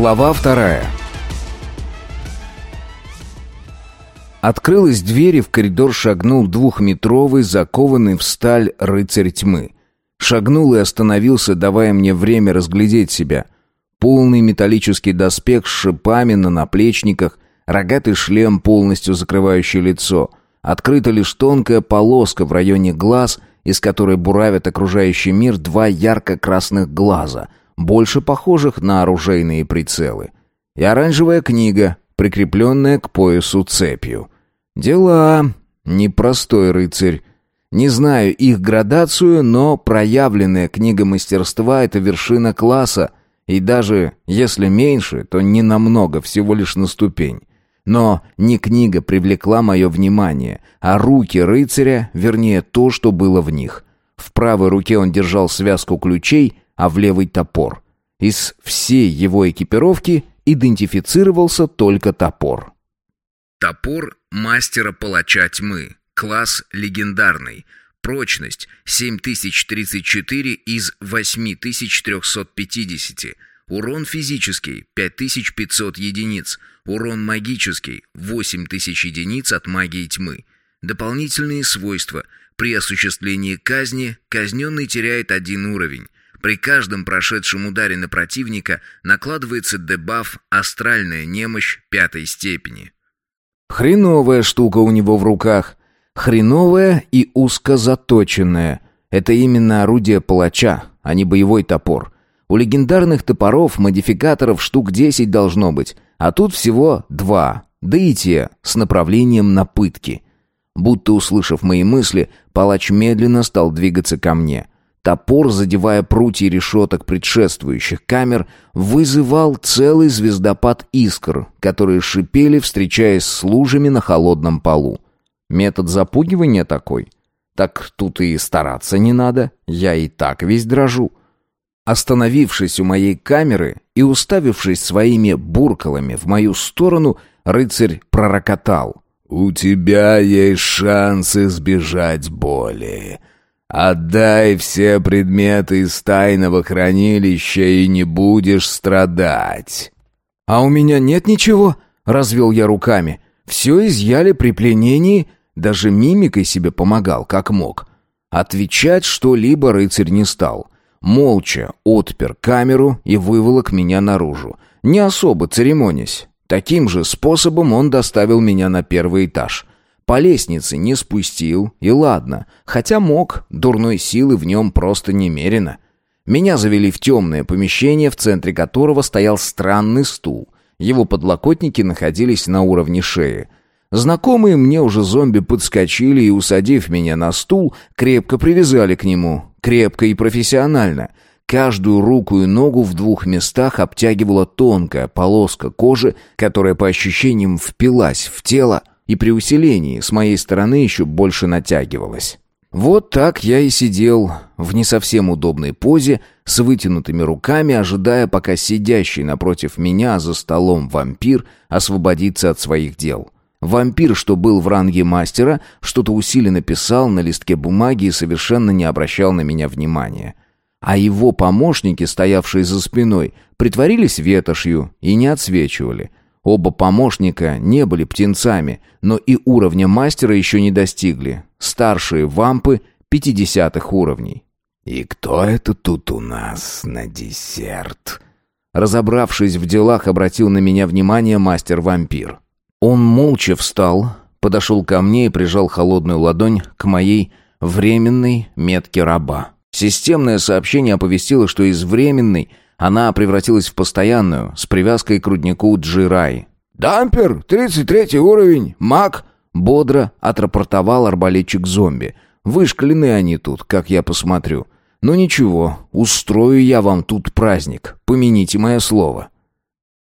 Глава вторая. Открылась дверь, и в коридор шагнул двухметровый, закованный в сталь рыцарь тьмы. Шагнул и остановился, давая мне время разглядеть себя. Полный металлический доспех с шипами на наплечниках, рогатый шлем, полностью закрывающий лицо. Открыта лишь тонкая полоска в районе глаз, из которой буравят окружающий мир два ярко-красных глаза — больше похожих на оружейные прицелы. И оранжевая книга, прикрепленная к поясу цепью. Дела. Непростой рыцарь. Не знаю их градацию, но проявленная книга мастерства — это вершина класса, и даже если меньше, то не намного, всего лишь на ступень. Но не книга привлекла мое внимание, а руки рыцаря, вернее то, что было в них. В правой руке он держал связку ключей, а в левый топор. Из всей его экипировки идентифицировался только топор. Топор мастера-палача тьмы. Класс легендарный. Прочность 7034 из 8350. Урон физический 5500 единиц. Урон магический 8000 единиц от магии тьмы. Дополнительные свойства. При осуществлении казни казненный теряет один уровень. При каждом прошедшем ударе на противника накладывается дебаф «Астральная немощь пятой степени». Хреновая штука у него в руках. Хреновая и узко заточенная. Это именно орудие палача, а не боевой топор. У легендарных топоров модификаторов штук 10 должно быть, а тут всего два, да и те с направлением на пытки. Будто услышав мои мысли, палач медленно стал двигаться ко мне. Топор, задевая прутья решеток предшествующих камер, вызывал целый звездопад искр, которые шипели, встречаясь с лужами на холодном полу. Метод запугивания такой. Так тут и стараться не надо, я и так весь дрожу. Остановившись у моей камеры и уставившись своими буркалами в мою сторону, рыцарь пророкотал. «У тебя есть шанс избежать боли. Отдай все предметы из тайного хранилища и не будешь страдать. А у меня нет ничего, развел я руками. Все изъяли при пленении, даже мимикой себе помогал, как мог. Отвечать что-либо рыцарь не стал. Молча отпер камеру и выволок меня наружу, не особо церемонясь. Таким же способом он доставил меня на первый этаж. По лестнице не спустил, и ладно, хотя мог, дурной силы в нем просто немерено. Меня завели в темное помещение, в центре которого стоял странный стул. Его подлокотники находились на уровне шеи. Знакомые мне уже зомби подскочили и, усадив меня на стул, крепко привязали к нему. Крепко и профессионально. Каждую руку и ногу в двух местах обтягивала тонкая полоска кожи, которая по ощущениям впилась в тело, и при усилении с моей стороны еще больше натягивалась. Вот так я и сидел в не совсем удобной позе, с вытянутыми руками, ожидая, пока сидящий напротив меня за столом вампир освободится от своих дел. Вампир, что был в ранге мастера, что-то усиленно писал на листке бумаги и совершенно не обращал на меня внимания. А его помощники, стоявшие за спиной, притворились ветошью и не отсвечивали. Оба помощника не были птенцами, но и уровня мастера еще не достигли. Старшие вампы пятидесятых уровней. «И кто это тут у нас на десерт?» Разобравшись в делах, обратил на меня внимание мастер-вампир. Он молча встал, подошел ко мне и прижал холодную ладонь к моей временной метке раба. Системное сообщение оповестило, что из временной она превратилась в постоянную, с привязкой к руднику Джирай. «Дампер, 33 уровень, маг!» Бодро отрапортовал арбалетчик-зомби. Вышкалены они тут, как я посмотрю. Но ничего, устрою я вам тут праздник, помяните мое слово.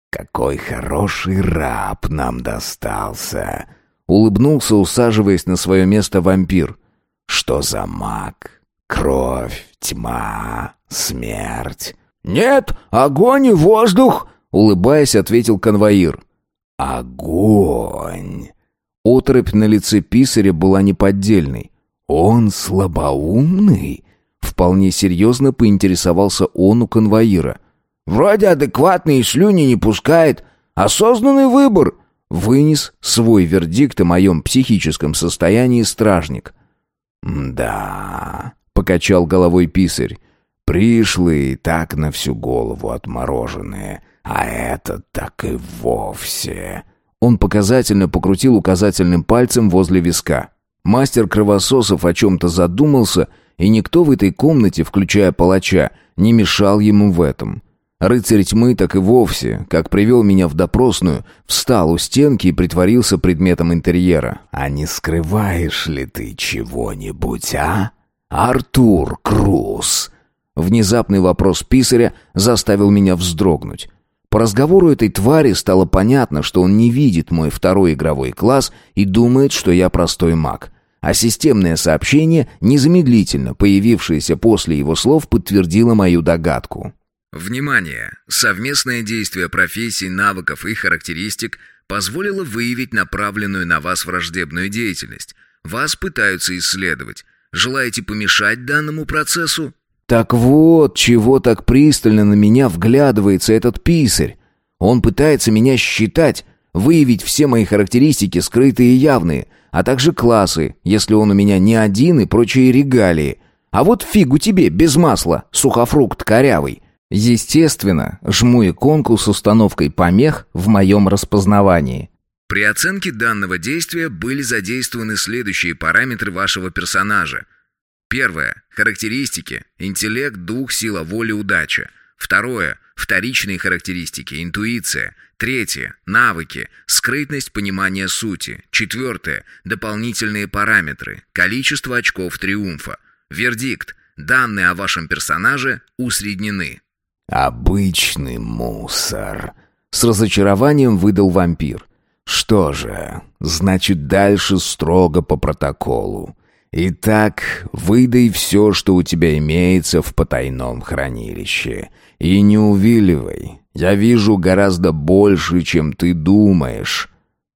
«Какой хороший раб нам достался!» Улыбнулся, усаживаясь на свое место вампир. «Что за маг? Кровь, тьма, смерть!» «Нет, огонь и воздух!» — улыбаясь, ответил конвоир. «Огонь!» Отрыбь на лице писаря была неподдельной. «Он слабоумный?» Вполне серьезно поинтересовался он у конвоира. Вроде адекватный слюни не пускает. Осознанный выбор!» Вынес свой вердикт о моем психическом состоянии стражник. «Да...» — покачал головой писарь. «Пришлые так на всю голову отмороженные, а этот так и вовсе...» Он показательно покрутил указательным пальцем возле виска. Мастер кровососов о чем-то задумался, и никто в этой комнате, включая палача, не мешал ему в этом. Рыцарь тьмы так и вовсе, как привел меня в допросную, встал у стенки и притворился предметом интерьера. «А не скрываешь ли ты чего-нибудь, а? Артур Круз!» Внезапный вопрос писаря заставил меня вздрогнуть. По разговору этой твари стало понятно, что он не видит мой второй игровой класс и думает, что я простой маг. А системное сообщение, незамедлительно появившееся после его слов, подтвердило мою догадку. Внимание! Совместное действие профессий, навыков и характеристик позволило выявить направленную на вас враждебную деятельность. Вас пытаются исследовать. Желаете помешать данному процессу? Так вот, чего так пристально на меня вглядывается этот писарь. Он пытается меня считать, выявить все мои характеристики, скрытые и явные, а также классы, если он у меня не один и прочие регалии. А вот фигу тебе, без масла, сухофрукт корявый. Естественно, жму иконку с установкой помех в моем распознавании. При оценке данного действия были задействованы следующие параметры вашего персонажа. Первое. Характеристики. Интеллект, дух, сила воли, удача. Второе. Вторичные характеристики. Интуиция. Третье. Навыки. Скрытность понимания сути. Четвертое. Дополнительные параметры. Количество очков триумфа. Вердикт. Данные о вашем персонаже усреднены. «Обычный мусор», — с разочарованием выдал вампир. «Что же, значит, дальше строго по протоколу. Итак, выдай все, что у тебя имеется в потайном хранилище. И не увиливай. Я вижу гораздо больше, чем ты думаешь».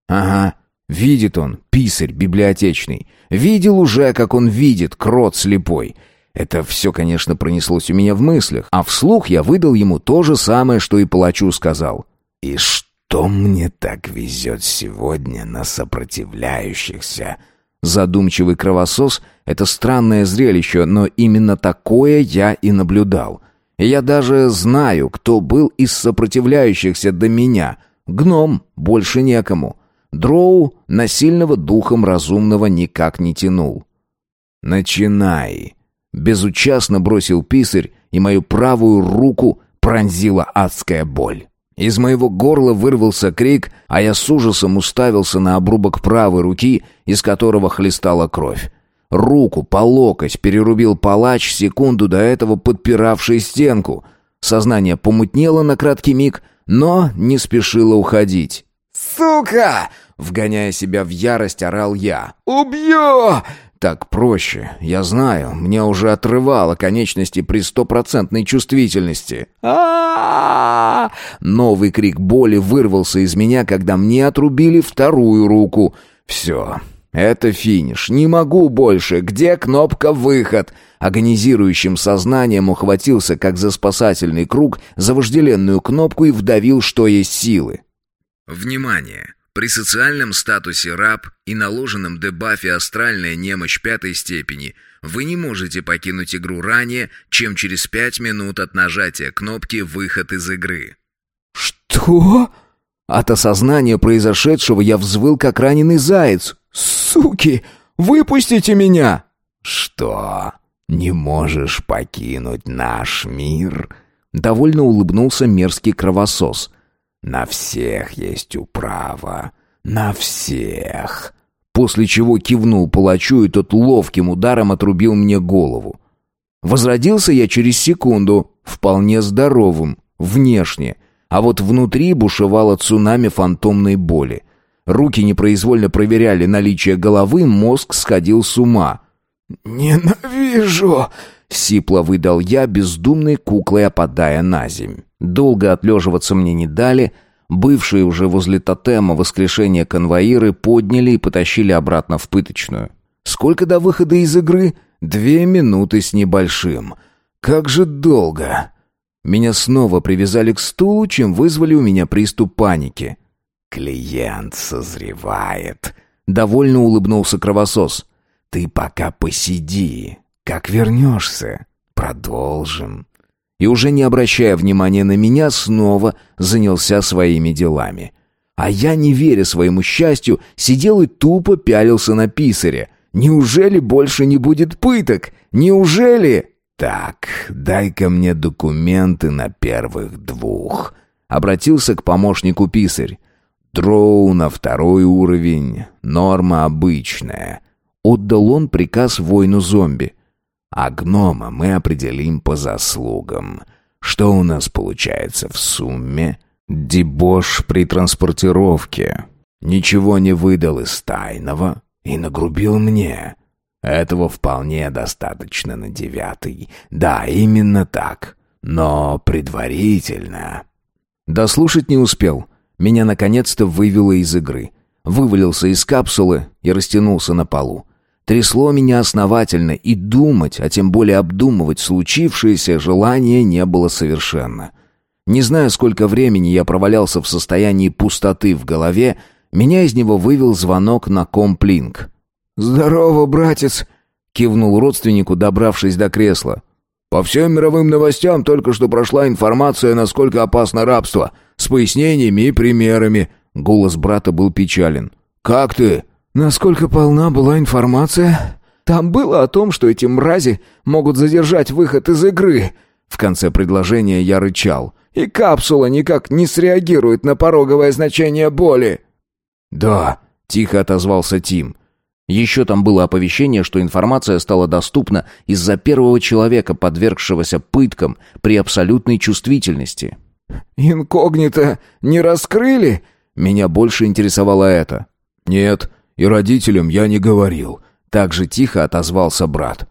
«Ага, видит он, писарь библиотечный. Видел уже, как он видит, крот слепой». Это все, конечно, пронеслось у меня в мыслях, а вслух я выдал ему то же самое, что и палачу сказал. «И что мне так везет сегодня на сопротивляющихся?» Задумчивый кровосос — это странное зрелище, но именно такое я и наблюдал. И я даже знаю, кто был из сопротивляющихся до меня. Гном больше некому. Дроу насильного духом разумного никак не тянул. «Начинай!» Безучастно бросил писарь, и мою правую руку пронзила адская боль. Из моего горла вырвался крик, а я с ужасом уставился на обрубок правой руки, из которого хлестала кровь. Руку по локоть перерубил палач, секунду до этого подпиравший стенку. Сознание помутнело на краткий миг, но не спешило уходить. «Сука!» — вгоняя себя в ярость, орал я. «Убью!» Так проще, я знаю, мне уже отрывало конечности при стопроцентной чувствительности. а Новый крик боли вырвался из меня, когда мне отрубили вторую руку. Все, это финиш, не могу больше, где кнопка «Выход»? Агонизирующим сознанием ухватился, как за спасательный круг, за вожделенную кнопку и вдавил, что есть силы. Внимание! При социальном статусе раб и наложенном дебафе астральная немощь пятой степени вы не можете покинуть игру ранее, чем через пять минут от нажатия кнопки «Выход из игры». «Что?» От осознания произошедшего я взвыл, как раненый заяц. «Суки! Выпустите меня!» «Что? Не можешь покинуть наш мир?» Довольно улыбнулся мерзкий кровосос. На всех есть управа. На всех. После чего кивнул палачу, и тот ловким ударом отрубил мне голову. Возродился я через секунду, вполне здоровым, внешне, а вот внутри бушевало цунами фантомной боли. Руки непроизвольно проверяли наличие головы, мозг сходил с ума. «Ненавижу!» — сипло выдал я, бездумной куклой опадая на земь. Долго отлеживаться мне не дали. Бывшие уже возле тотема воскрешения конвоиры подняли и потащили обратно в пыточную. Сколько до выхода из игры? Две минуты с небольшим. Как же долго. Меня снова привязали к стулу, чем вызвали у меня приступ паники. «Клиент созревает», — довольно улыбнулся кровосос. «Ты пока посиди. Как вернешься, продолжим». И уже не обращая внимания на меня, снова занялся своими делами. А я, не веря своему счастью, сидел и тупо пялился на писаря. Неужели больше не будет пыток? Неужели... «Так, дай-ка мне документы на первых двух», — обратился к помощнику писарь. «Дроу на второй уровень, норма обычная». Отдал он приказ воину-зомби. «А гнома мы определим по заслугам. Что у нас получается в сумме?» «Дебош при транспортировке. Ничего не выдал из тайного и нагрубил мне. Этого вполне достаточно на девятый. Да, именно так. Но предварительно... Дослушать не успел. Меня наконец-то вывело из игры. Вывалился из капсулы и растянулся на полу. Трясло меня основательно, и думать, а тем более обдумывать случившееся желание не было совершенно. Не знаю, сколько времени я провалялся в состоянии пустоты в голове, меня из него вывел звонок на комплинк. «Здорово, братец!» — кивнул родственнику, добравшись до кресла. «По всем мировым новостям только что прошла информация, насколько опасно рабство, с пояснениями и примерами». Голос брата был печален. «Как ты?» «Насколько полна была информация?» «Там было о том, что эти мрази могут задержать выход из игры». В конце предложения я рычал. «И капсула никак не среагирует на пороговое значение боли». «Да», — тихо отозвался Тим. Еще там было оповещение, что информация стала доступна из-за первого человека, подвергшегося пыткам при абсолютной чувствительности. «Инкогнито не раскрыли?» Меня больше интересовало это. «Нет, и родителям я не говорил», — так же тихо отозвался брат.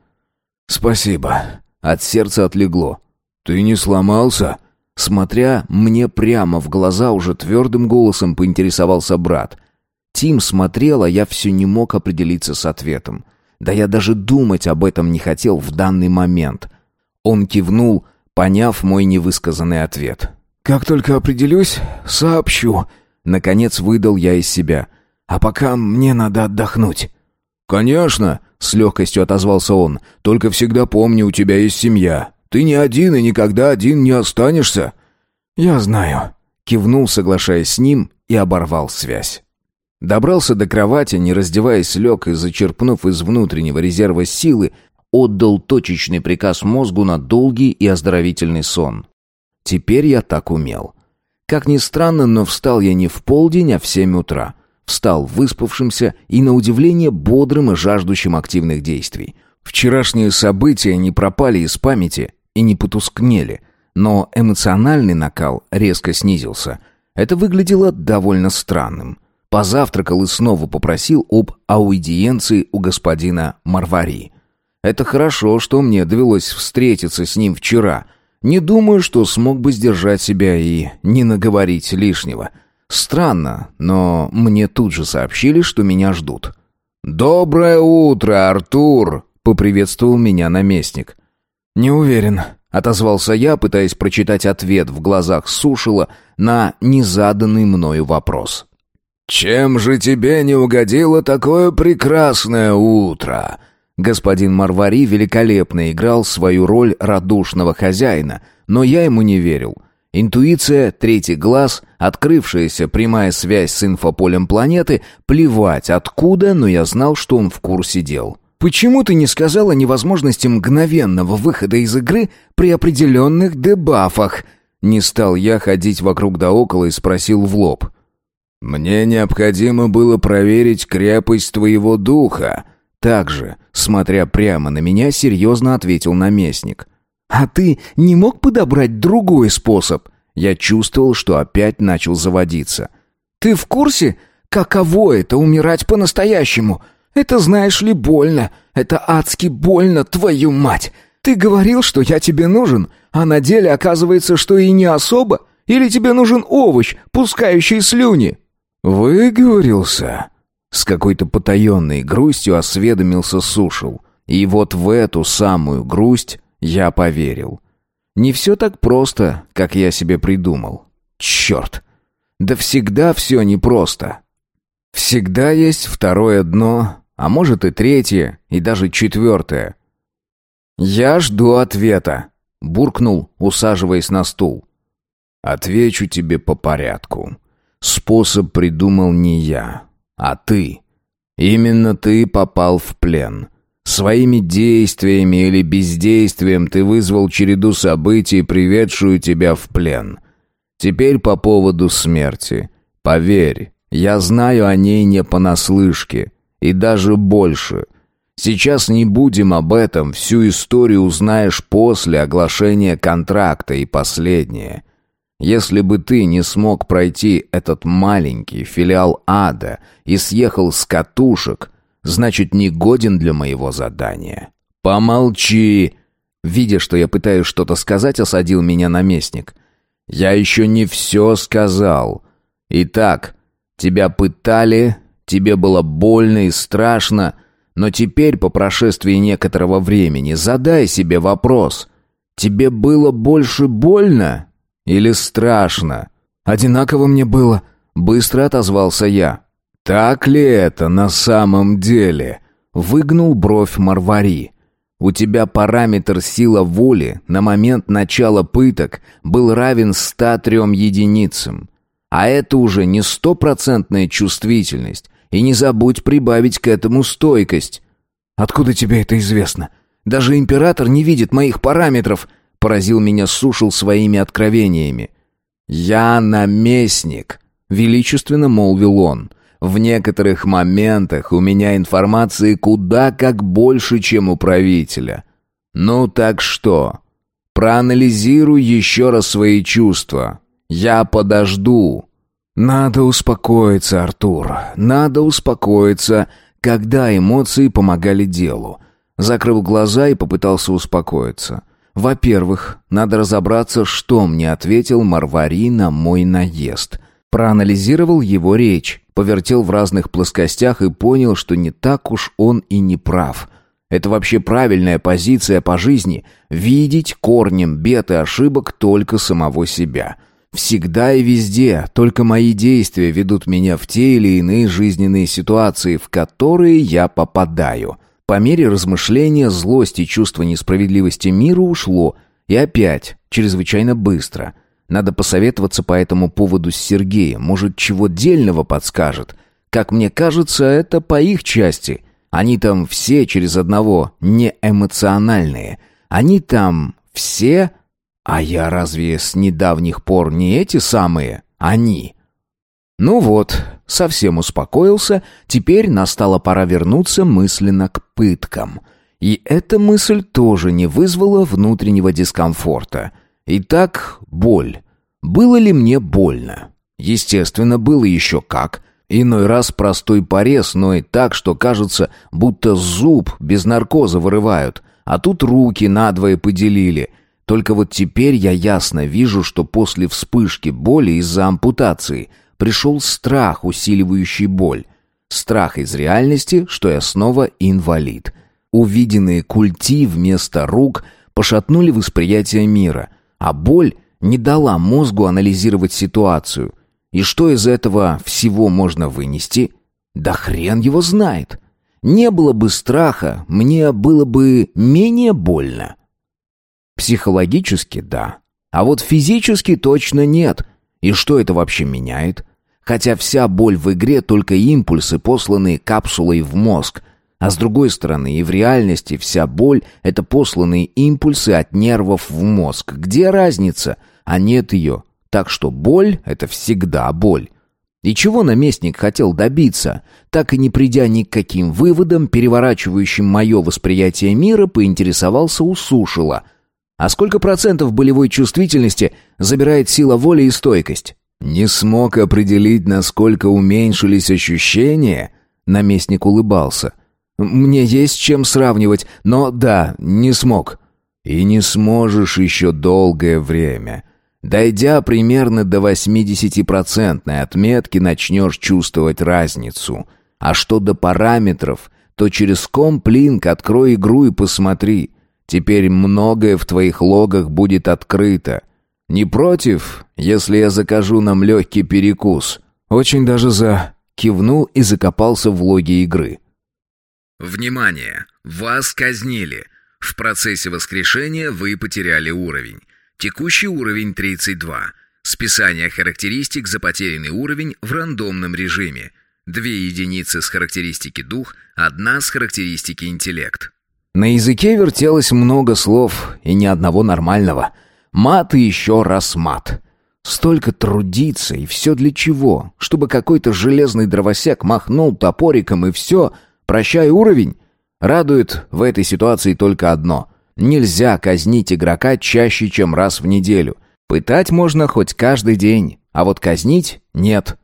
«Спасибо». От сердца отлегло. «Ты не сломался?» Смотря мне прямо в глаза, уже твердым голосом поинтересовался брат — Тим смотрел, а я все не мог определиться с ответом. Да я даже думать об этом не хотел в данный момент. Он кивнул, поняв мой невысказанный ответ. «Как только определюсь, сообщу», — наконец выдал я из себя. «А пока мне надо отдохнуть». «Конечно», — с легкостью отозвался он, — «только всегда помни, у тебя есть семья. Ты не один и никогда один не останешься». «Я знаю», — кивнул, соглашаясь с ним, и оборвал связь. Добрался до кровати, не раздеваясь, лег и, зачерпнув из внутреннего резерва силы, отдал точечный приказ мозгу на долгий и оздоровительный сон. Теперь я так умел. Как ни странно, но встал я не в полдень, а в семь утра. Встал выспавшимся и, на удивление, бодрым и жаждущим активных действий. Вчерашние события не пропали из памяти и не потускнели, но эмоциональный накал резко снизился. Это выглядело довольно странным. Позавтракал и снова попросил об аудиенции у господина Марвари. Это хорошо, что мне довелось встретиться с ним вчера. Не думаю, что смог бы сдержать себя и не наговорить лишнего. Странно, но мне тут же сообщили, что меня ждут. «Доброе утро, Артур!» — поприветствовал меня наместник. «Не уверен», — отозвался я, пытаясь прочитать ответ в глазах Сушила на незаданный мною вопрос. «Чем же тебе не угодило такое прекрасное утро?» Господин Марвари великолепно играл свою роль радушного хозяина, но я ему не верил. Интуиция, третий глаз, открывшаяся прямая связь с инфополем планеты, плевать откуда, но я знал, что он в курсе дел. «Почему ты не сказал о невозможности мгновенного выхода из игры при определенных дебафах?» Не стал я ходить вокруг да около и спросил в лоб. «Мне необходимо было проверить крепость твоего духа», также, смотря прямо на меня, серьезно ответил наместник. «А ты не мог подобрать другой способ?» Я чувствовал, что опять начал заводиться. «Ты в курсе, каково это умирать по-настоящему? Это, знаешь ли, больно. Это адски больно, твою мать! Ты говорил, что я тебе нужен, а на деле оказывается, что и не особо. Или тебе нужен овощ, пускающий слюни?» «Выговорился?» С какой-то потаенной грустью осведомился Сушил. И вот в эту самую грусть я поверил. Не все так просто, как я себе придумал. Черт! Да всегда все непросто. Всегда есть второе дно, а может и третье, и даже четвертое. «Я жду ответа», — буркнул, усаживаясь на стул. «Отвечу тебе по порядку. Способ придумал не я, а ты. Именно ты попал в плен. Своими действиями или бездействием ты вызвал череду событий, приведшую тебя в плен. Теперь по поводу смерти. Поверь, я знаю о ней не понаслышке, и даже больше. Сейчас не будем об этом, всю историю узнаешь после оглашения контракта и последнее. Если бы ты не смог пройти этот маленький филиал ада и съехал с катушек, значит, не годен для моего задания. Помолчи. Видя, что я пытаюсь что-то сказать, осадил меня наместник. Я еще не все сказал. Итак, тебя пытали, тебе было больно и страшно, но теперь, по прошествии некоторого времени, задай себе вопрос. Тебе было больше больно или страшно? Одинаково мне было, быстро отозвался я. Так ли это на самом деле? Выгнул бровь Марвари. У тебя параметр сила воли на момент начала пыток был равен 103 единицам. А это уже не стопроцентная чувствительность. И не забудь прибавить к этому стойкость. Откуда тебе это известно? Даже император не видит моих параметров, поразил меня Сушил своими откровениями. «Я наместник», — величественно молвил он. «В некоторых моментах у меня информации куда как больше, чем у правителя. Ну так что? Проанализируй еще раз свои чувства. Я подожду». «Надо успокоиться, Артур. Надо успокоиться, когда эмоции помогали делу». Закрыл глаза и попытался успокоиться. Во-первых, надо разобраться, что мне ответил Марвари на мой наезд. Проанализировал его речь, повертел в разных плоскостях и понял, что не так уж он и не прав. Это вообще правильная позиция по жизни — видеть корнем бед и ошибок только самого себя. Всегда и везде только мои действия ведут меня в те или иные жизненные ситуации, в которые я попадаю — по мере размышления злость и чувство несправедливости мира ушло, и опять, чрезвычайно быстро. Надо посоветоваться по этому поводу с Сергеем, может, чего дельного подскажет. Как мне кажется, это по их части. Они там все через одного не эмоциональные. Они там все... А я разве с недавних пор не эти самые? Они. Ну вот, совсем успокоился, теперь настала пора вернуться мысленно к пыткам. И эта мысль тоже не вызвала внутреннего дискомфорта. Итак, боль. Было ли мне больно? Естественно, было еще как. Иной раз простой порез, но и так, что кажется, будто зуб без наркоза вырывают. А тут руки надвое поделили. Только вот теперь я ясно вижу, что после вспышки боли из-за ампутации – пришел страх, усиливающий боль. Страх из реальности, что я снова инвалид. Увиденные культи вместо рук пошатнули восприятие мира, а боль не дала мозгу анализировать ситуацию. И что из этого всего можно вынести? Да хрен его знает. Не было бы страха, мне было бы менее больно. Психологически – да. А вот физически точно нет. И что это вообще меняет? Хотя вся боль в игре только импульсы, посланные капсулой в мозг. А с другой стороны, и в реальности вся боль — это посланные импульсы от нервов в мозг. Где разница? А нет ее. Так что боль — это всегда боль. И чего наместник хотел добиться? Так и не придя ни к каким выводам, переворачивающим мое восприятие мира, поинтересовался у Сушила. А сколько процентов болевой чувствительности забирает сила воли и стойкость? «Не смог определить, насколько уменьшились ощущения?» Наместник улыбался. «Мне есть чем сравнивать, но да, не смог». «И не сможешь еще долгое время. Дойдя примерно до 80-процентной отметки, начнешь чувствовать разницу. А что до параметров, то через комплинк открой игру и посмотри. Теперь многое в твоих логах будет открыто. Не против, если я закажу нам легкий перекус?» «Очень даже за...» Кивнул и закопался в логе игры. «Внимание! Вас казнили. В процессе воскрешения вы потеряли уровень. Текущий уровень 32. Списание характеристик за потерянный уровень в рандомном режиме. Две единицы с характеристики дух, одна с характеристики интеллект. На языке вертелось много слов и ни одного нормального. Мат и еще раз мат. Столько трудиться, и все для чего? Чтобы какой-то железный дровосек махнул топориком и все, прощай уровень? Радует в этой ситуации только одно. Нельзя казнить игрока чаще, чем раз в неделю. Пытать можно хоть каждый день, а вот казнить нет.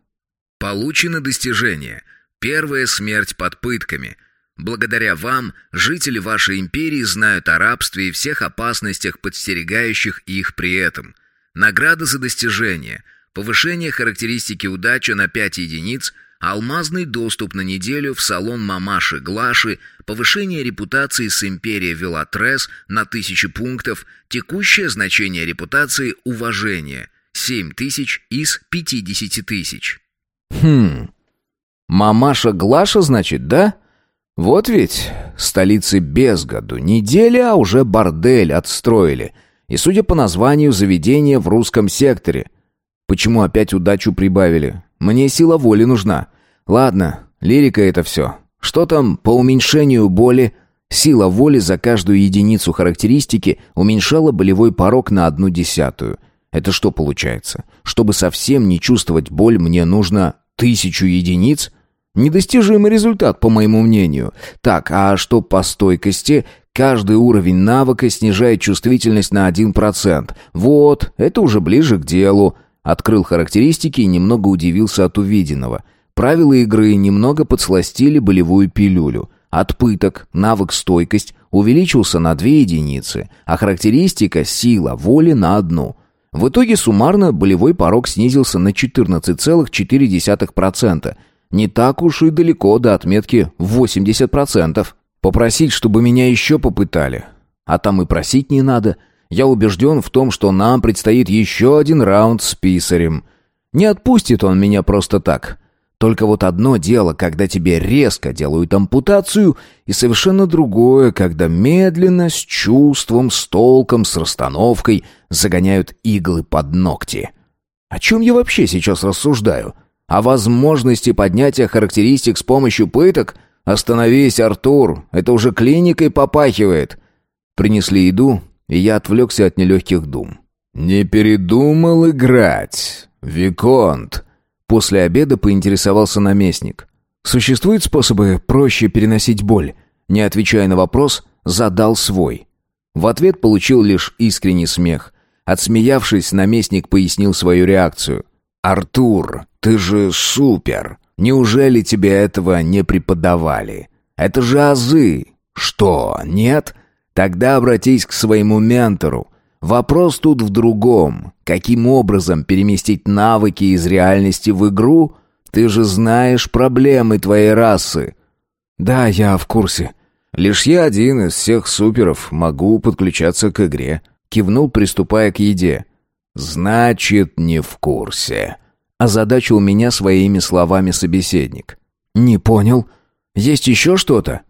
Получено достижение. Первая смерть под пытками. Благодаря вам жители вашей империи знают о рабстве и всех опасностях, подстерегающих их при этом. Награда за достижение. Повышение характеристики удачи на 5 единиц, алмазный доступ на неделю в салон мамаши Глаши, повышение репутации с империей Велатрес на 1000 пунктов, текущее значение репутации уважение 7000 из 50 тысяч. Хм. Мамаша Глаша, значит, да? Вот ведь, столицы без году, неделя, а уже бордель отстроили. И судя по названию, заведение в русском секторе. Почему опять удачу прибавили? Мне сила воли нужна. Ладно, лирика это все. Что там по уменьшению боли? Сила воли за каждую единицу характеристики уменьшала болевой порог на одну десятую. Это что получается? Чтобы совсем не чувствовать боль, мне нужно тысячу единиц? Недостижимый результат, по моему мнению. Так, а что по стойкости? Каждый уровень навыка снижает чувствительность на 1%. Вот, это уже ближе к делу. Открыл характеристики и немного удивился от увиденного. Правила игры немного подсластили болевую пилюлю. От пыток навык стойкость увеличился на 2 единицы, а характеристика сила воли на одну. В итоге суммарно болевой порог снизился на 14,4%. Не так уж и далеко до отметки в 80%. Попросить, чтобы меня еще попытали. А там и просить не надо. Я убежден в том, что нам предстоит еще один раунд с писарем. Не отпустит он меня просто так. Только вот одно дело, когда тебе резко делают ампутацию, и совершенно другое, когда медленно, с чувством, с толком, с расстановкой загоняют иглы под ногти. О чем я вообще сейчас рассуждаю? О возможности поднятия характеристик с помощью пыток? Остановись, Артур, это уже клиникой попахивает. Принесли еду, и я отвлекся от нелегких дум. «Не передумал играть, Виконт?» После обеда поинтересовался наместник. «Существуют способы проще переносить боль?» Не отвечая на вопрос, задал свой. В ответ получил лишь искренний смех. Отсмеявшись, наместник пояснил свою реакцию. «Артур, ты же супер! Неужели тебе этого не преподавали? Это же азы! Что, нет? Тогда обратись к своему ментору. Вопрос тут в другом. Каким образом переместить навыки из реальности в игру? Ты же знаешь проблемы твоей расы. Да, я в курсе. Лишь я один из всех суперов могу подключаться к игре. Кивнул, приступая к еде. Значит, не в курсе. Озадачил меня своими словами собеседник. Не понял. Есть еще что-то?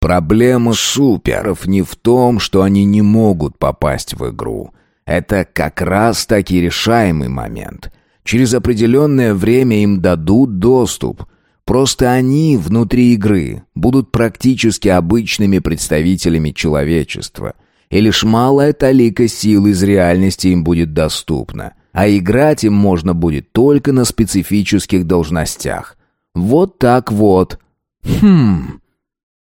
Проблема суперов не в том, что они не могут попасть в игру. Это как раз таки решаемый момент. Через определенное время им дадут доступ. Просто они внутри игры будут практически обычными представителями человечества. И лишь малая талика сил из реальности им будет доступна. А играть им можно будет только на специфических должностях. Вот так вот. Хм...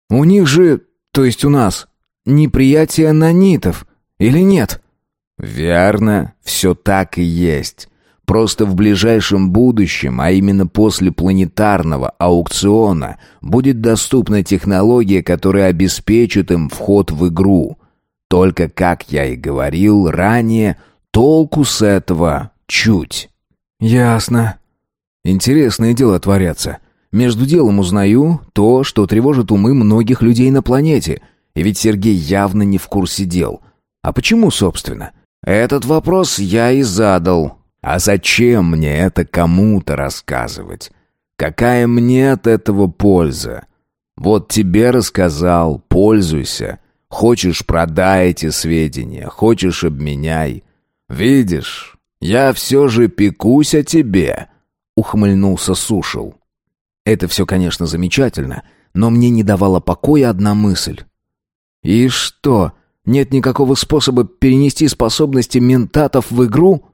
У них же, то есть у нас, неприятие нанитов, или нет? Верно, все так и есть. Просто в ближайшем будущем, а именно после планетарного аукциона, будет доступна технология, которая обеспечит им вход в игру. Только, как я и говорил ранее, толку с этого чуть. Ясно. Интересные дела творятся. Между делом узнаю то, что тревожит умы многих людей на планете. И ведь Сергей явно не в курсе дел. А почему, собственно? Этот вопрос я и задал. А зачем мне это кому-то рассказывать? Какая мне от этого польза? Вот тебе рассказал, пользуйся. Хочешь, продай эти сведения, хочешь, обменяй. Видишь, я все же пекусь о тебе, ухмыльнулся Сушил. Это все, конечно, замечательно, но мне не давала покоя одна мысль. И что, нет никакого способа перенести способности ментатов в игру?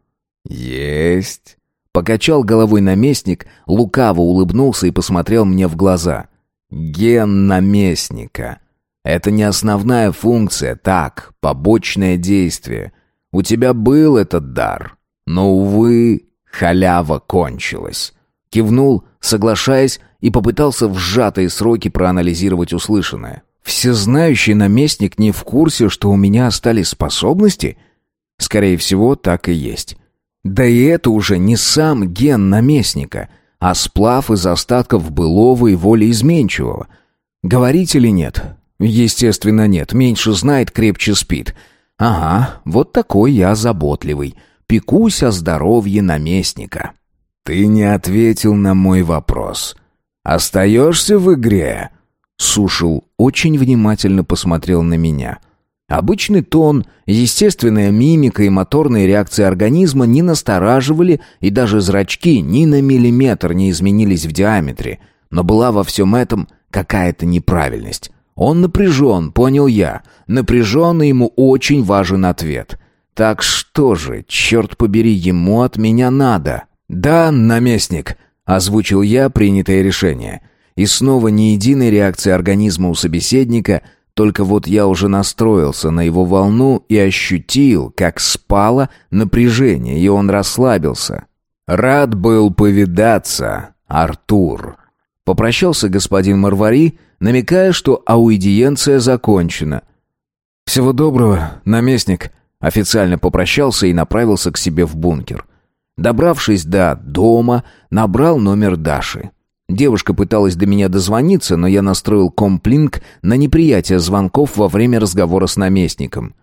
Есть. Покачал головой наместник, лукаво улыбнулся и посмотрел мне в глаза. Ген наместника. Это не основная функция, так, побочное действие. У тебя был этот дар, но, увы, халява кончилась. Кивнул, соглашаясь, и попытался в сжатые сроки проанализировать услышанное. Всезнающий наместник не в курсе, что у меня остались способности? Скорее всего, так и есть. Да и это уже не сам ген наместника, а сплав из остатков былого и волеизменчивого. Говорить или нет? Естественно, нет. Меньше знает, крепче спит. Ага, вот такой я заботливый. Пекусь о здоровье наместника. Ты не ответил на мой вопрос. Остаешься в игре? Сушил очень внимательно посмотрел на меня. Обычный тон, естественная мимика и моторные реакции организма не настораживали, и даже зрачки ни на миллиметр не изменились в диаметре. Но была во всем этом какая-то неправильность. Он напряжен, понял я. Напряжен, и ему очень важен ответ. Так что же, черт побери, ему от меня надо? «Да, наместник», — озвучил я принятое решение. И снова ни единой реакции организма у собеседника — только вот я уже настроился на его волну и ощутил, как спало напряжение, и он расслабился. «Рад был повидаться, Артур». Попрощался господин Марвари, намекая, что аудиенция закончена. «Всего доброго, наместник», официально попрощался и направился к себе в бункер. Добравшись до дома, набрал номер Даши. Девушка пыталась до меня дозвониться, но я настроил комплинк на неприятие звонков во время разговора с наместником.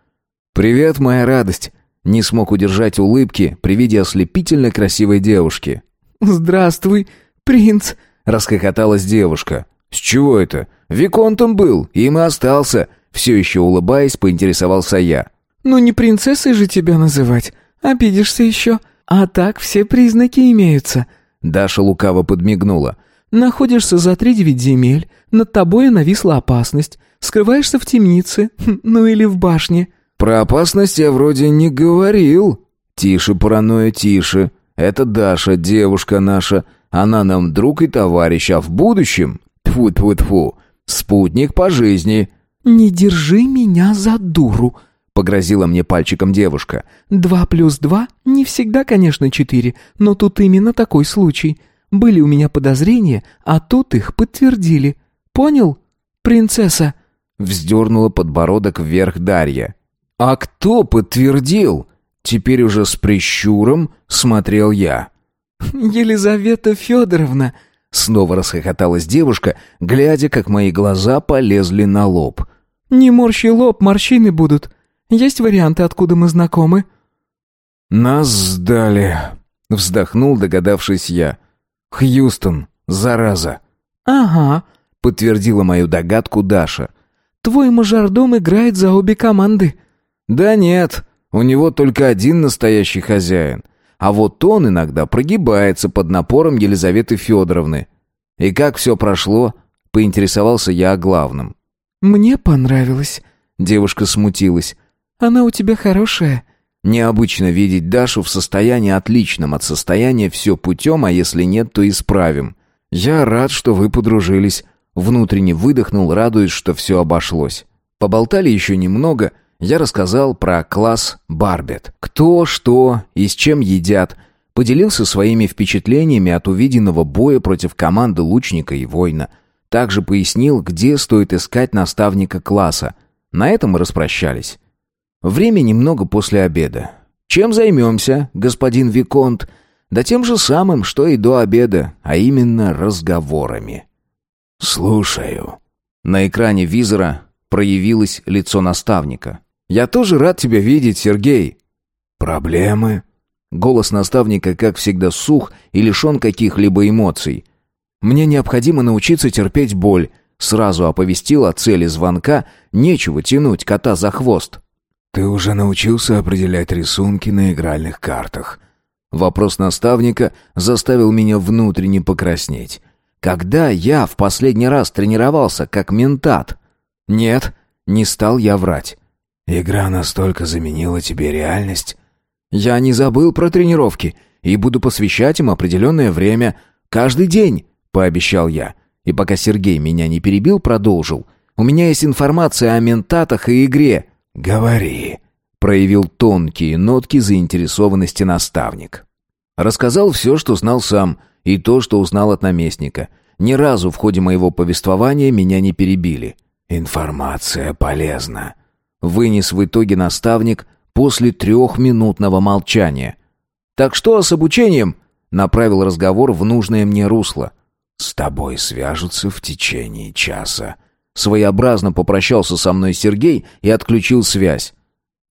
«Привет, моя радость!» Не смог удержать улыбки при виде ослепительно красивой девушки. «Здравствуй, принц!» — расхохоталась девушка. «С чего это? Виконтом был, им и остался!» Все еще улыбаясь, поинтересовался я. «Ну не принцессой же тебя называть. Обидишься еще. А так все признаки имеются». Даша лукаво подмигнула. Находишься за три девять земель, над тобой нависла опасность. Скрываешься в темнице, хм, ну или в башне». «Про опасность я вроде не говорил». «Тише, паранойя, тише. Это Даша, девушка наша. Она нам друг и товарищ, а в будущем... тфу тфу тфу спутник по жизни». «Не держи меня за дуру», — погрозила мне пальчиком девушка. «Два плюс два не всегда, конечно, четыре, но тут именно такой случай. Были у меня подозрения, а тут их подтвердили. Понял, принцесса?» Вздернула подбородок вверх Дарья. «А кто подтвердил?» Теперь уже с прищуром смотрел я. «Елизавета Федоровна!» Снова расхохоталась девушка, глядя, как мои глаза полезли на лоб. «Не морщи лоб, морщины будут. Есть варианты, откуда мы знакомы?» «Нас сдали», — вздохнул, догадавшись я. «Хьюстон, зараза!» «Ага», — подтвердила мою догадку Даша. «Твой мажордом играет за обе команды». «Да нет, у него только один настоящий хозяин. А вот он иногда прогибается под напором Елизаветы Федоровны. И как все прошло, поинтересовался я о главном. «Мне понравилось», — девушка смутилась. «Она у тебя хорошая». Необычно видеть Дашу в состоянии отличном от состояния все путем, а если нет, то исправим. Я рад, что вы подружились. Внутренне выдохнул, радуясь, что все обошлось. Поболтали еще немного. Я рассказал про класс Барбет. Кто, что и с чем едят. Поделился своими впечатлениями от увиденного боя против команды лучника и воина. Также пояснил, где стоит искать наставника класса. На этом мы распрощались. Время немного после обеда. Чем займемся, господин Виконт? Да тем же самым, что и до обеда, а именно разговорами. Слушаю. На экране визора проявилось лицо наставника. «Я тоже рад тебя видеть, Сергей». «Проблемы?» Голос наставника, как всегда, сух и лишен каких-либо эмоций. «Мне необходимо научиться терпеть боль», сразу оповестил о цели звонка, нечего тянуть кота за хвост. «Ты уже научился определять рисунки на игральных картах?» Вопрос наставника заставил меня внутренне покраснеть. Когда я в последний раз тренировался как ментат? Нет, не стал я врать. Игра настолько заменила тебе реальность, я не забыл про тренировки и буду посвящать им определенное время каждый день, пообещал я. И пока Сергей меня не перебил, продолжил. У меня есть информация о ментатах и игре. Говори, проявил тонкие нотки заинтересованности наставник. Рассказал все, что знал сам, и то, что узнал от наместника. Ни разу в ходе моего повествования меня не перебили. Информация полезна. Вынес в итоге наставник, после трехминутного молчания. «Так что с обучением?» — направил разговор в нужное мне русло. «С тобой свяжутся в течение часа». Своеобразно попрощался со мной Сергей и отключил связь.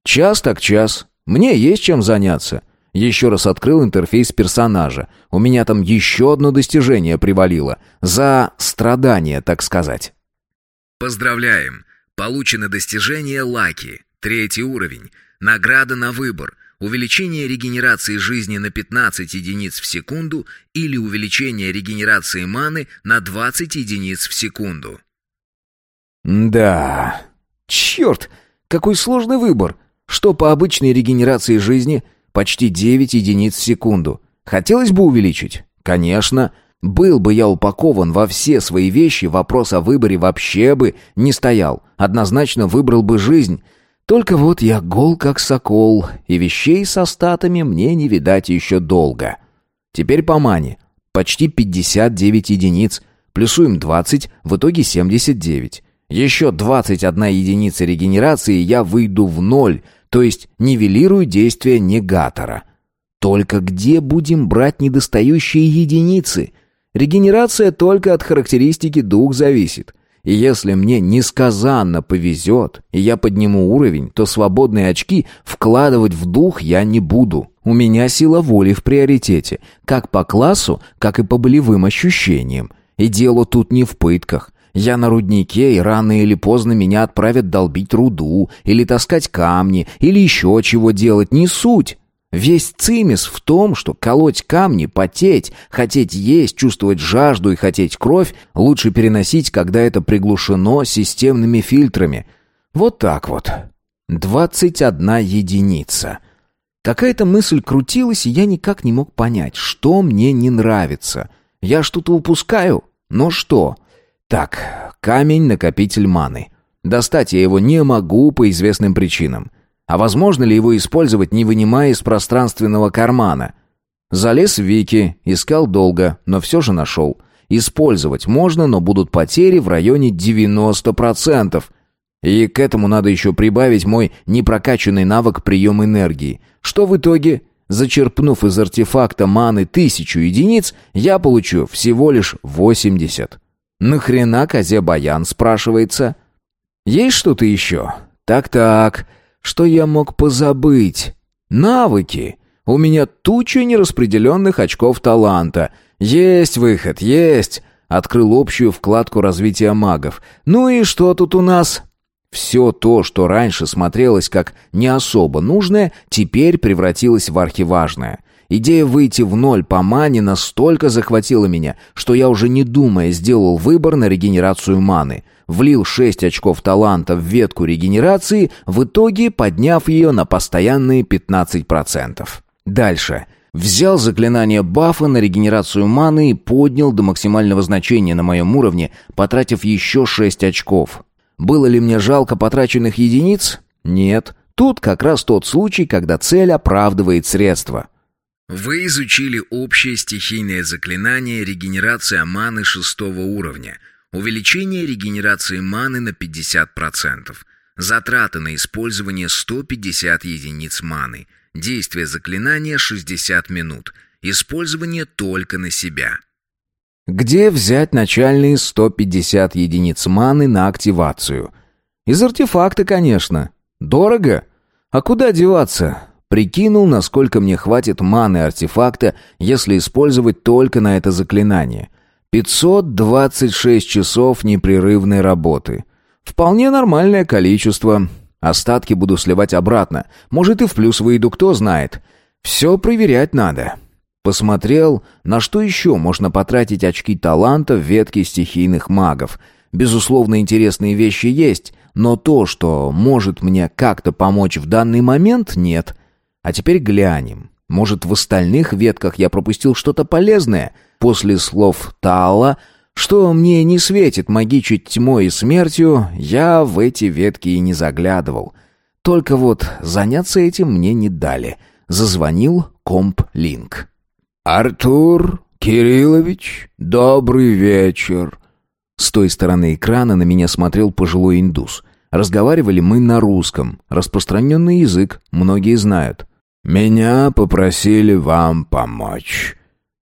«Час так час. Мне есть чем заняться». Еще раз открыл интерфейс персонажа. У меня там еще одно достижение привалило. За страдания, так сказать. Поздравляем! Получено достижение Лаки. Третий уровень. Награда на выбор. Увеличение регенерации жизни на 15 единиц в секунду или увеличение регенерации маны на 20 единиц в секунду. Да. Черт, какой сложный выбор. Что по обычной регенерации жизни? Почти 9 единиц в секунду. Хотелось бы увеличить? Конечно. Был бы я упакован во все свои вещи, вопрос о выборе вообще бы не стоял. Однозначно выбрал бы жизнь. Только вот я гол как сокол, и вещей со статами мне не видать еще долго. Теперь по мане. Почти 59 единиц. Плюсуем 20, в итоге 79. Еще 21 единица регенерации, и я выйду в ноль, то есть нивелирую действие негатора. Только где будем брать недостающие единицы? Регенерация только от характеристики дух зависит. И если мне несказанно повезет, и я подниму уровень, то свободные очки вкладывать в дух я не буду. У меня сила воли в приоритете, как по классу, как и по болевым ощущениям. И дело тут не в пытках. Я на руднике, и рано или поздно меня отправят долбить руду, или таскать камни, или еще чего делать, не суть. Весь цимис в том, что колоть камни, потеть, хотеть есть, чувствовать жажду и хотеть кровь лучше переносить, когда это приглушено системными фильтрами. Вот так вот. Двадцать одна единица. Какая-то мысль крутилась, и я никак не мог понять, что мне не нравится. Я что-то упускаю? Но что? Так, камень-накопитель маны. Достать я его не могу по известным причинам. А возможно ли его использовать, не вынимая из пространственного кармана? Залез в Вики, искал долго, но все же нашел. Использовать можно, но будут потери в районе 90%. И к этому надо еще прибавить мой непрокачанный навык прием энергии. Что в итоге? Зачерпнув из артефакта маны тысячу единиц, я получу всего лишь 80. Нахрена козе баян, спрашивается? Есть что-то еще? Так-так, что я мог позабыть? Навыки. У меня туча нераспределенных очков таланта. Есть выход, есть. Открыл общую вкладку развития магов. Ну и что тут у нас? Все то, что раньше смотрелось как не особо нужное, теперь превратилось в архиважное. Идея выйти в ноль по мане настолько захватила меня, что я уже не думая сделал выбор на регенерацию маны – влил 6 очков таланта в ветку регенерации, в итоге подняв ее на постоянные 15%. Дальше. Взял заклинание бафа на регенерацию маны и поднял до максимального значения на моем уровне, потратив еще 6 очков. Было ли мне жалко потраченных единиц? Нет. Тут как раз тот случай, когда цель оправдывает средства. Вы изучили общее стихийное заклинание регенерация маны шестого уровня – Увеличение регенерации маны на 50%. Затраты на использование 150 единиц маны. Действие заклинания 60 минут. Использование только на себя. Где взять начальные 150 единиц маны на активацию? Из артефакта, конечно. Дорого? А куда деваться? Прикинул, насколько мне хватит маны артефакта, если использовать только на это заклинание. 526 часов непрерывной работы. Вполне нормальное количество. Остатки буду сливать обратно. Может и в плюс выйду, кто знает. Все проверять надо. Посмотрел, на что еще можно потратить очки таланта в ветке стихийных магов. Безусловно, интересные вещи есть, но то, что может мне как-то помочь в данный момент, нет. А теперь глянем. Может, в остальных ветках я пропустил что-то полезное? После слов Таала, что мне не светит магичить тьмой и смертью, я в эти ветки и не заглядывал. Только вот заняться этим мне не дали. Зазвонил комп-линк. «Артур Кириллович, добрый вечер!» С той стороны экрана на меня смотрел пожилой индус. Разговаривали мы на русском. Распространенный язык, многие знают. «Меня попросили вам помочь».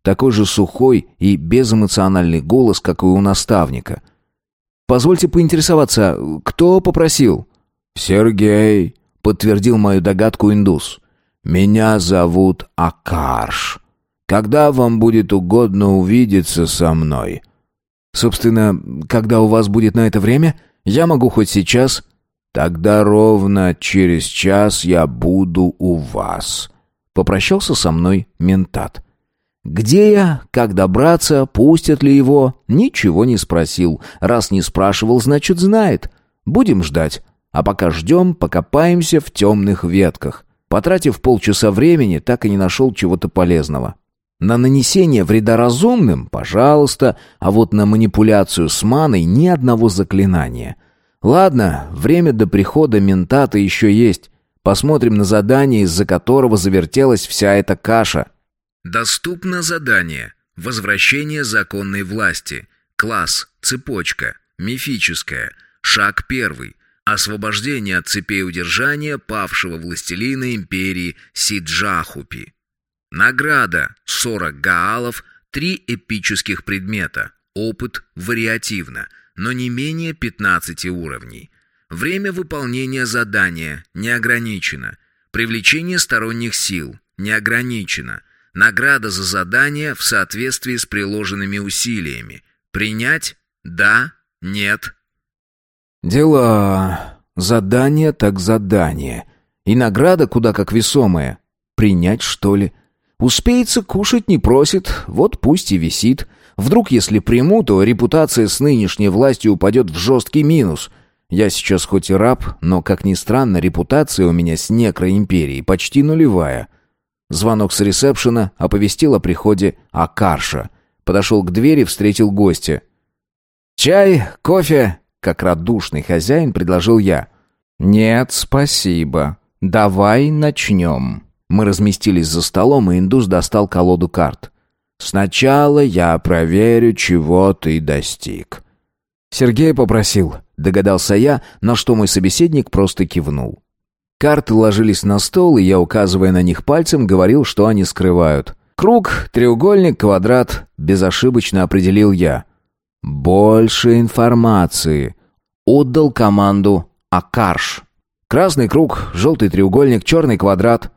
Такой же сухой и безэмоциональный голос, как и у наставника. «Позвольте поинтересоваться, кто попросил?» «Сергей», — подтвердил мою догадку индус. «Меня зовут Акарш. Когда вам будет угодно увидеться со мной?» «Собственно, когда у вас будет на это время? Я могу хоть сейчас...» Тогда ровно через час я буду у вас. Попрощался со мной ментат. Где я, как добраться, пустят ли его, ничего не спросил. Раз не спрашивал, значит знает. Будем ждать. А пока ждем, покопаемся в темных ветках. Потратив полчаса времени, так и не нашел чего-то полезного. На нанесение вреда разумным, пожалуйста, а вот на манипуляцию с маной ни одного заклинания. Ладно, время до прихода ментата еще есть. Посмотрим на задание, из-за которого завертелась вся эта каша. Доступно задание. Возвращение законной власти. Класс. Цепочка. Мифическая. Шаг первый. Освобождение от цепей удержания павшего властелина империи Сиджахупи. Награда. 40 гаалов. Три эпических предмета. Опыт вариативно но не менее 15 уровней. Время выполнения задания не ограничено. Привлечение сторонних сил не ограничено. Награда за задание в соответствии с приложенными усилиями. Принять? Да? Нет? Дела. Задание так задание. И награда куда как весомая. Принять, что ли? Успеется, кушать не просит, вот пусть и висит. Вдруг, если приму, то репутация с нынешней властью упадет в жесткий минус. Я сейчас хоть и раб, но, как ни странно, репутация у меня с некроимперией почти нулевая. Звонок с ресепшена оповестил о приходе Акарша. Подошел к двери, встретил гостя. «Чай, кофе?» — как радушный хозяин предложил я. «Нет, спасибо. Давай начнем». Мы разместились за столом, и индус достал колоду карт. Сначала я проверю, чего ты достиг». Сергей попросил, догадался я, на что мой собеседник просто кивнул. Карты ложились на стол, и я, указывая на них пальцем, говорил, что они скрывают. Круг, треугольник, квадрат, безошибочно определил я. «Больше информации», — отдал команду «Акарш». Красный круг, желтый треугольник, черный квадрат.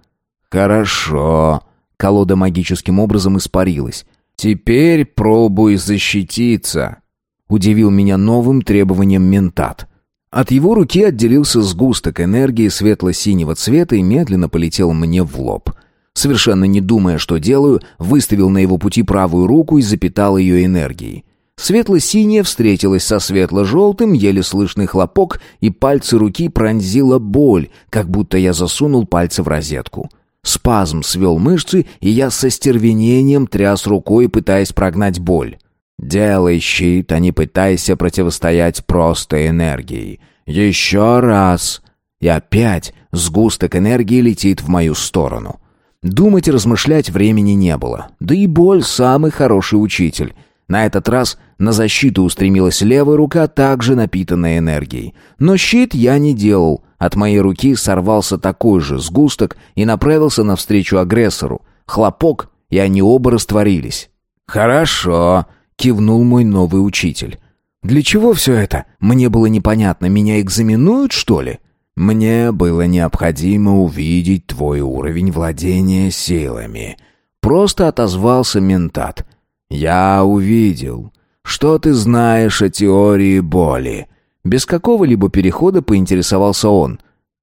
«Хорошо», Колода магическим образом испарилась. «Теперь пробуй защититься», — удивил меня новым требованием ментат. От его руки отделился сгусток энергии светло-синего цвета и медленно полетел мне в лоб. Совершенно не думая, что делаю, выставил на его пути правую руку и запитал ее энергией. Светло-синяя встретилась со светло-желтым, еле слышный хлопок, и пальцы руки пронзила боль, как будто я засунул пальцы в розетку. Спазм свел мышцы, и я со стервенением тряс рукой, пытаясь прогнать боль. «Делай щит, а не пытайся противостоять просто энергии. Еще раз!» И опять сгусток энергии летит в мою сторону. Думать и размышлять времени не было. Да и боль — самый хороший учитель. На этот раз на защиту устремилась левая рука, также напитанная энергией. Но щит я не делал. От моей руки сорвался такой же сгусток и направился навстречу агрессору. Хлопок, и они оба растворились. «Хорошо», — кивнул мой новый учитель. Для чего все это? Мне было непонятно, меня экзаменуют, что ли? Мне было необходимо увидеть твой уровень владения силами. Просто отозвался ментат. Я увидел. Что ты знаешь о теории боли? Без какого-либо перехода поинтересовался он.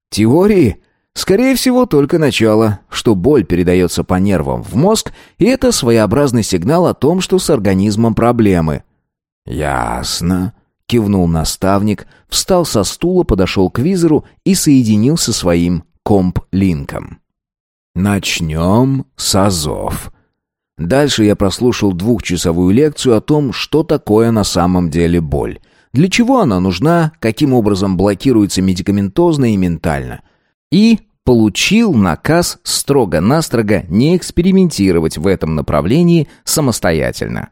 Теории? Скорее всего, только начало, что боль передается по нервам в мозг, и это своеобразный сигнал о том, что с организмом проблемы. «Ясно», — кивнул наставник, встал со стула, подошел к визору и соединился своим комп-линком. «Начнем с азов». Дальше я прослушал двухчасовую лекцию о том, что такое на самом деле боль. Для чего она нужна, каким образом блокируется медикаментозно и ментально — и получил наказ строго-настрого не экспериментировать в этом направлении самостоятельно.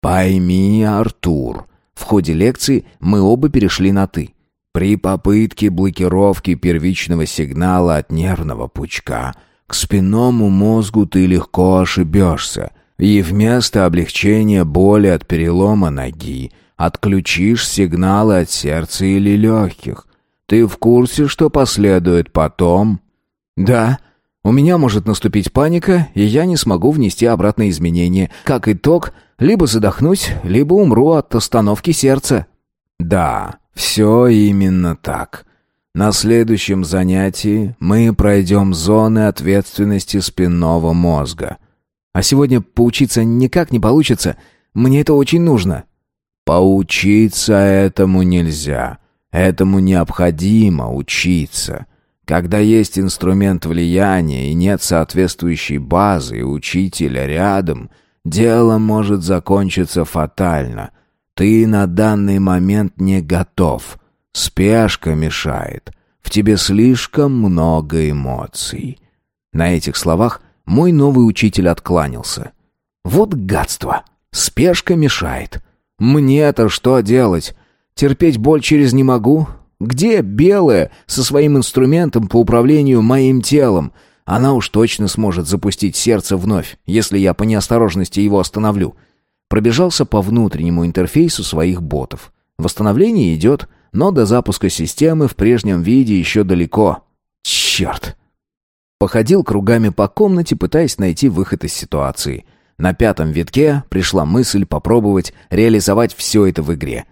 «Пойми, Артур», в ходе лекции мы оба перешли на «ты». При попытке блокировки первичного сигнала от нервного пучка к спинному мозгу ты легко ошибешься, и вместо облегчения боли от перелома ноги отключишь сигналы от сердца или легких, ты в курсе, что последует потом? Да. У меня может наступить паника, и я не смогу внести обратные изменения. Как итог, либо задохнусь, либо умру от остановки сердца. Да, все именно так. На следующем занятии мы пройдем зоны ответственности спинного мозга. А сегодня поучиться никак не получится. Мне это очень нужно. Поучиться этому нельзя. Этому необходимо учиться. Когда есть инструмент влияния и нет соответствующей базы и учителя рядом, дело может закончиться фатально. Ты на данный момент не готов. Спешка мешает. В тебе слишком много эмоций. На этих словах мой новый учитель откланялся. Вот гадство. Спешка мешает. Мне-то что делать? Терпеть боль через не могу. Где белая со своим инструментом по управлению моим телом? Она уж точно сможет запустить сердце вновь, если я по неосторожности его остановлю. Пробежался по внутреннему интерфейсу своих ботов. Восстановление идет, но до запуска системы в прежнем виде еще далеко. Черт! Походил кругами по комнате, пытаясь найти выход из ситуации. На пятом витке пришла мысль попробовать реализовать все это в игре.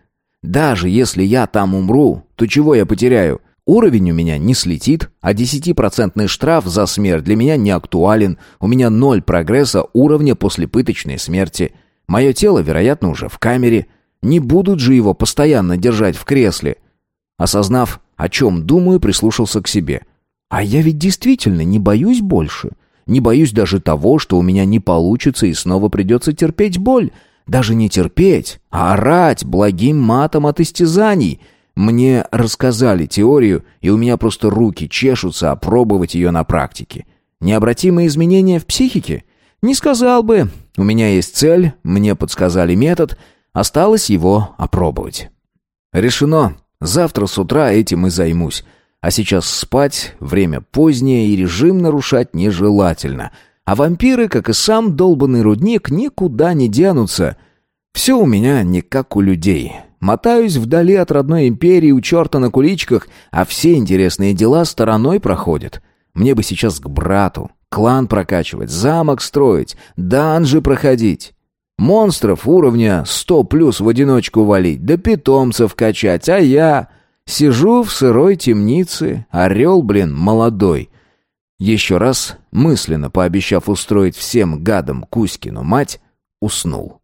Даже если я там умру, то чего я потеряю? Уровень у меня не слетит, а 10% штраф за смерть для меня не актуален. У меня ноль прогресса уровня после пыточной смерти. Мое тело, вероятно, уже в камере. Не будут же его постоянно держать в кресле. Осознав, о чем думаю, прислушался к себе. А я ведь действительно не боюсь больше. Не боюсь даже того, что у меня не получится и снова придется терпеть боль. Даже не терпеть, а орать благим матом от истязаний. Мне рассказали теорию, и у меня просто руки чешутся опробовать ее на практике. Необратимые изменения в психике? Не сказал бы. У меня есть цель, мне подсказали метод, осталось его опробовать. Решено. Завтра с утра этим и займусь. А сейчас спать, время позднее и режим нарушать нежелательно — а вампиры, как и сам долбанный рудник, никуда не денутся. Все у меня не как у людей. Мотаюсь вдали от родной империи у черта на куличках, а все интересные дела стороной проходят. Мне бы сейчас к брату, клан прокачивать, замок строить, данжи проходить. Монстров уровня 100 плюс в одиночку валить, да питомцев качать, а я... Сижу в сырой темнице, орел, блин, молодой. Еще раз, мысленно пообещав устроить всем гадам Кузькину мать, уснул.